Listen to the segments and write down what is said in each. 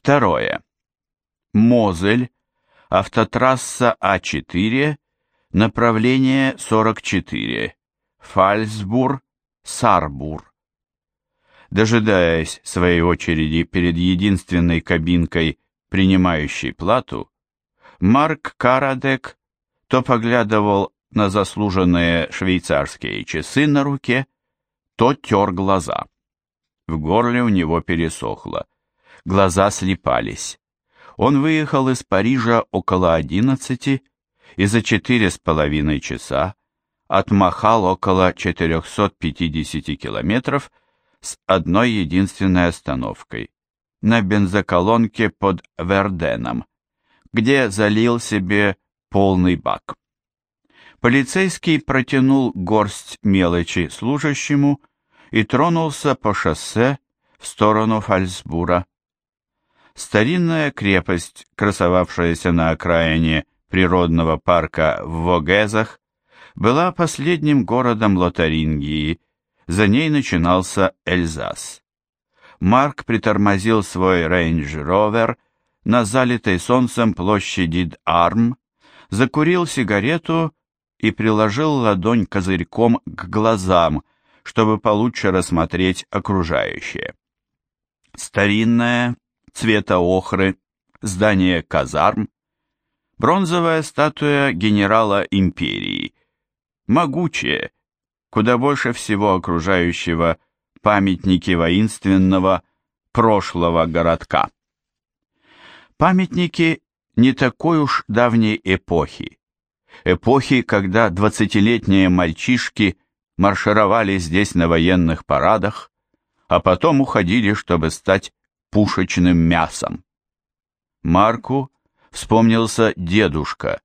Второе. Мозель, автотрасса А4, направление 44, Фальцбур, Сарбур. Дожидаясь своей очереди перед единственной кабинкой, принимающей плату, Марк Карадек то поглядывал на заслуженные швейцарские часы на руке, то тер глаза. В горле у него пересохло глаза слепались. Он выехал из Парижа около одиннадцати и за четыре с половиной часа отмахал около 450 километров с одной единственной остановкой на бензоколонке под Верденом, где залил себе полный бак. Полицейский протянул горсть мелочи служащему и тронулся по шоссе в сторону Фальсбура старинная крепость, красовавшаяся на окраине природного парка в Вогезах, была последним городом Лотарингии, за ней начинался Эльзас. Марк притормозил свой Range Rover на залитой солнцем площади Арм, закурил сигарету и приложил ладонь козырьком к глазам, чтобы получше рассмотреть окружающее. Старинная, цвета охры, здание казарм, бронзовая статуя генерала империи, могучее, куда больше всего окружающего памятники воинственного прошлого городка. Памятники не такой уж давней эпохи. Эпохи, когда двадцатилетние мальчишки маршировали здесь на военных парадах, а потом уходили, чтобы стать пушечным мясом. Марку вспомнился дедушка,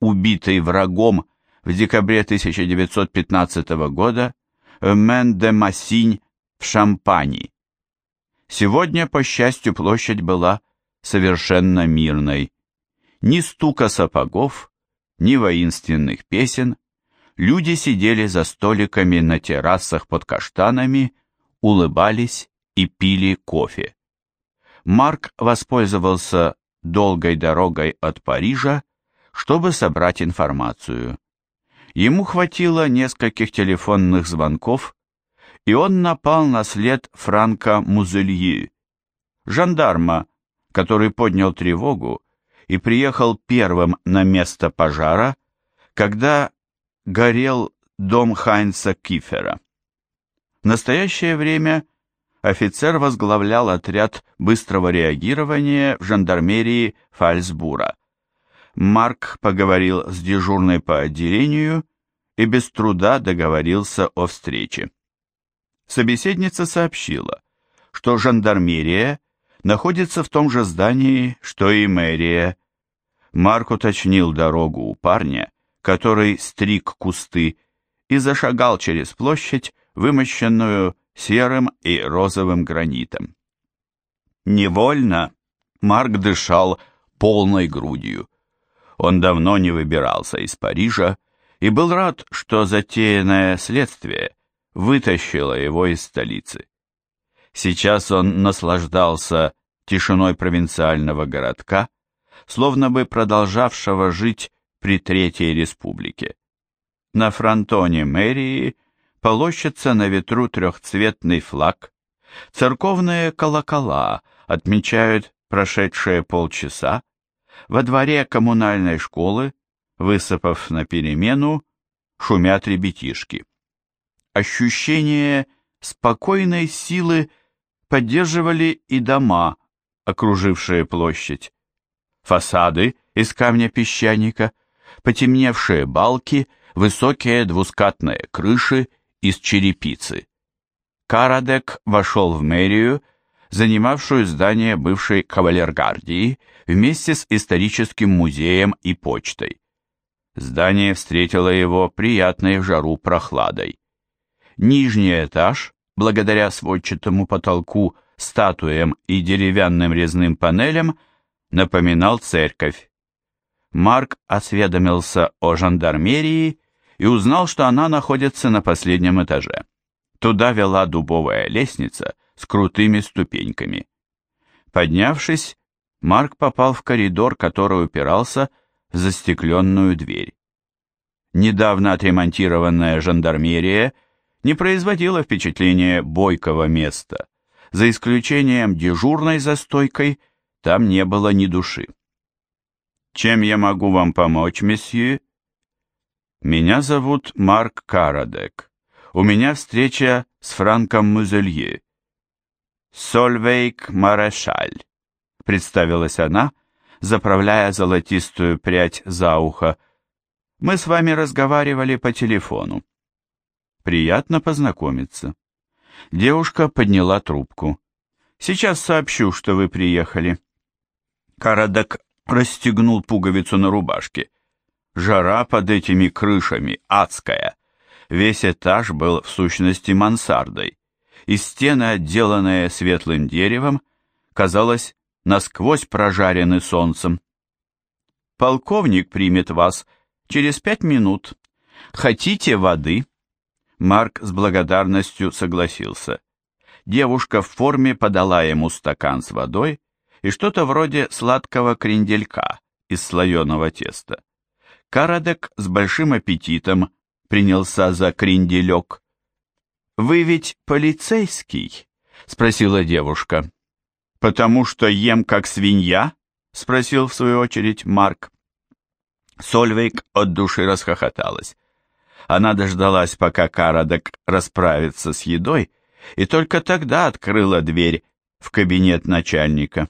убитый врагом в декабре 1915 года в Мен-де-Массинь в Шампании. Сегодня, по счастью, площадь была совершенно мирной. Ни стука сапогов, ни воинственных песен. Люди сидели за столиками на террасах под каштанами, улыбались и пили кофе. Марк воспользовался долгой дорогой от Парижа, чтобы собрать информацию. Ему хватило нескольких телефонных звонков, и он напал на след Франка Музельи, жандарма, который поднял тревогу и приехал первым на место пожара, когда горел дом Хайнца Кифера. В настоящее время офицер возглавлял отряд быстрого реагирования в жандармерии Фальсбура. Марк поговорил с дежурной по отделению и без труда договорился о встрече. Собеседница сообщила, что жандармерия находится в том же здании, что и мэрия. Марк уточнил дорогу у парня, который стриг кусты и зашагал через площадь, вымощенную серым и розовым гранитом. Невольно Марк дышал полной грудью. Он давно не выбирался из Парижа и был рад, что затеянное следствие вытащило его из столицы. Сейчас он наслаждался тишиной провинциального городка, словно бы продолжавшего жить при Третьей Республике. На фронтоне мэрии Полощица на ветру трехцветный флаг. Церковные колокола отмечают прошедшие полчаса. Во дворе коммунальной школы, высыпав на перемену, шумят ребятишки. Ощущение спокойной силы поддерживали и дома, окружившие площадь. Фасады из камня песчаника, потемневшие балки, высокие двускатные крыши – из черепицы. Карадек вошел в мэрию, занимавшую здание бывшей кавалергардии вместе с историческим музеем и почтой. Здание встретило его приятной в жару прохладой. Нижний этаж, благодаря сводчатому потолку, статуям и деревянным резным панелям, напоминал церковь. Марк осведомился о жандармерии и узнал, что она находится на последнем этаже. Туда вела дубовая лестница с крутыми ступеньками. Поднявшись, Марк попал в коридор, который упирался в застекленную дверь. Недавно отремонтированная жандармерия не производила впечатления бойкого места. За исключением дежурной застойкой там не было ни души. «Чем я могу вам помочь, месье?» Меня зовут Марк Карадек. У меня встреча с Франком Музелье. Сольвейк Марешаль, представилась она, заправляя золотистую прядь за ухо. Мы с вами разговаривали по телефону. Приятно познакомиться. Девушка подняла трубку. Сейчас сообщу, что вы приехали. Карадек расстегнул пуговицу на рубашке. Жара под этими крышами адская. Весь этаж был в сущности мансардой, и стены, отделанные светлым деревом, казалось, насквозь прожарены солнцем. «Полковник примет вас через пять минут. Хотите воды?» Марк с благодарностью согласился. Девушка в форме подала ему стакан с водой и что-то вроде сладкого кренделька из слоеного теста. Карадек с большим аппетитом принялся за кренделек. «Вы ведь полицейский?» — спросила девушка. «Потому что ем как свинья?» — спросил в свою очередь Марк. Сольвейк от души расхохоталась. Она дождалась, пока Карадек расправится с едой, и только тогда открыла дверь в кабинет начальника.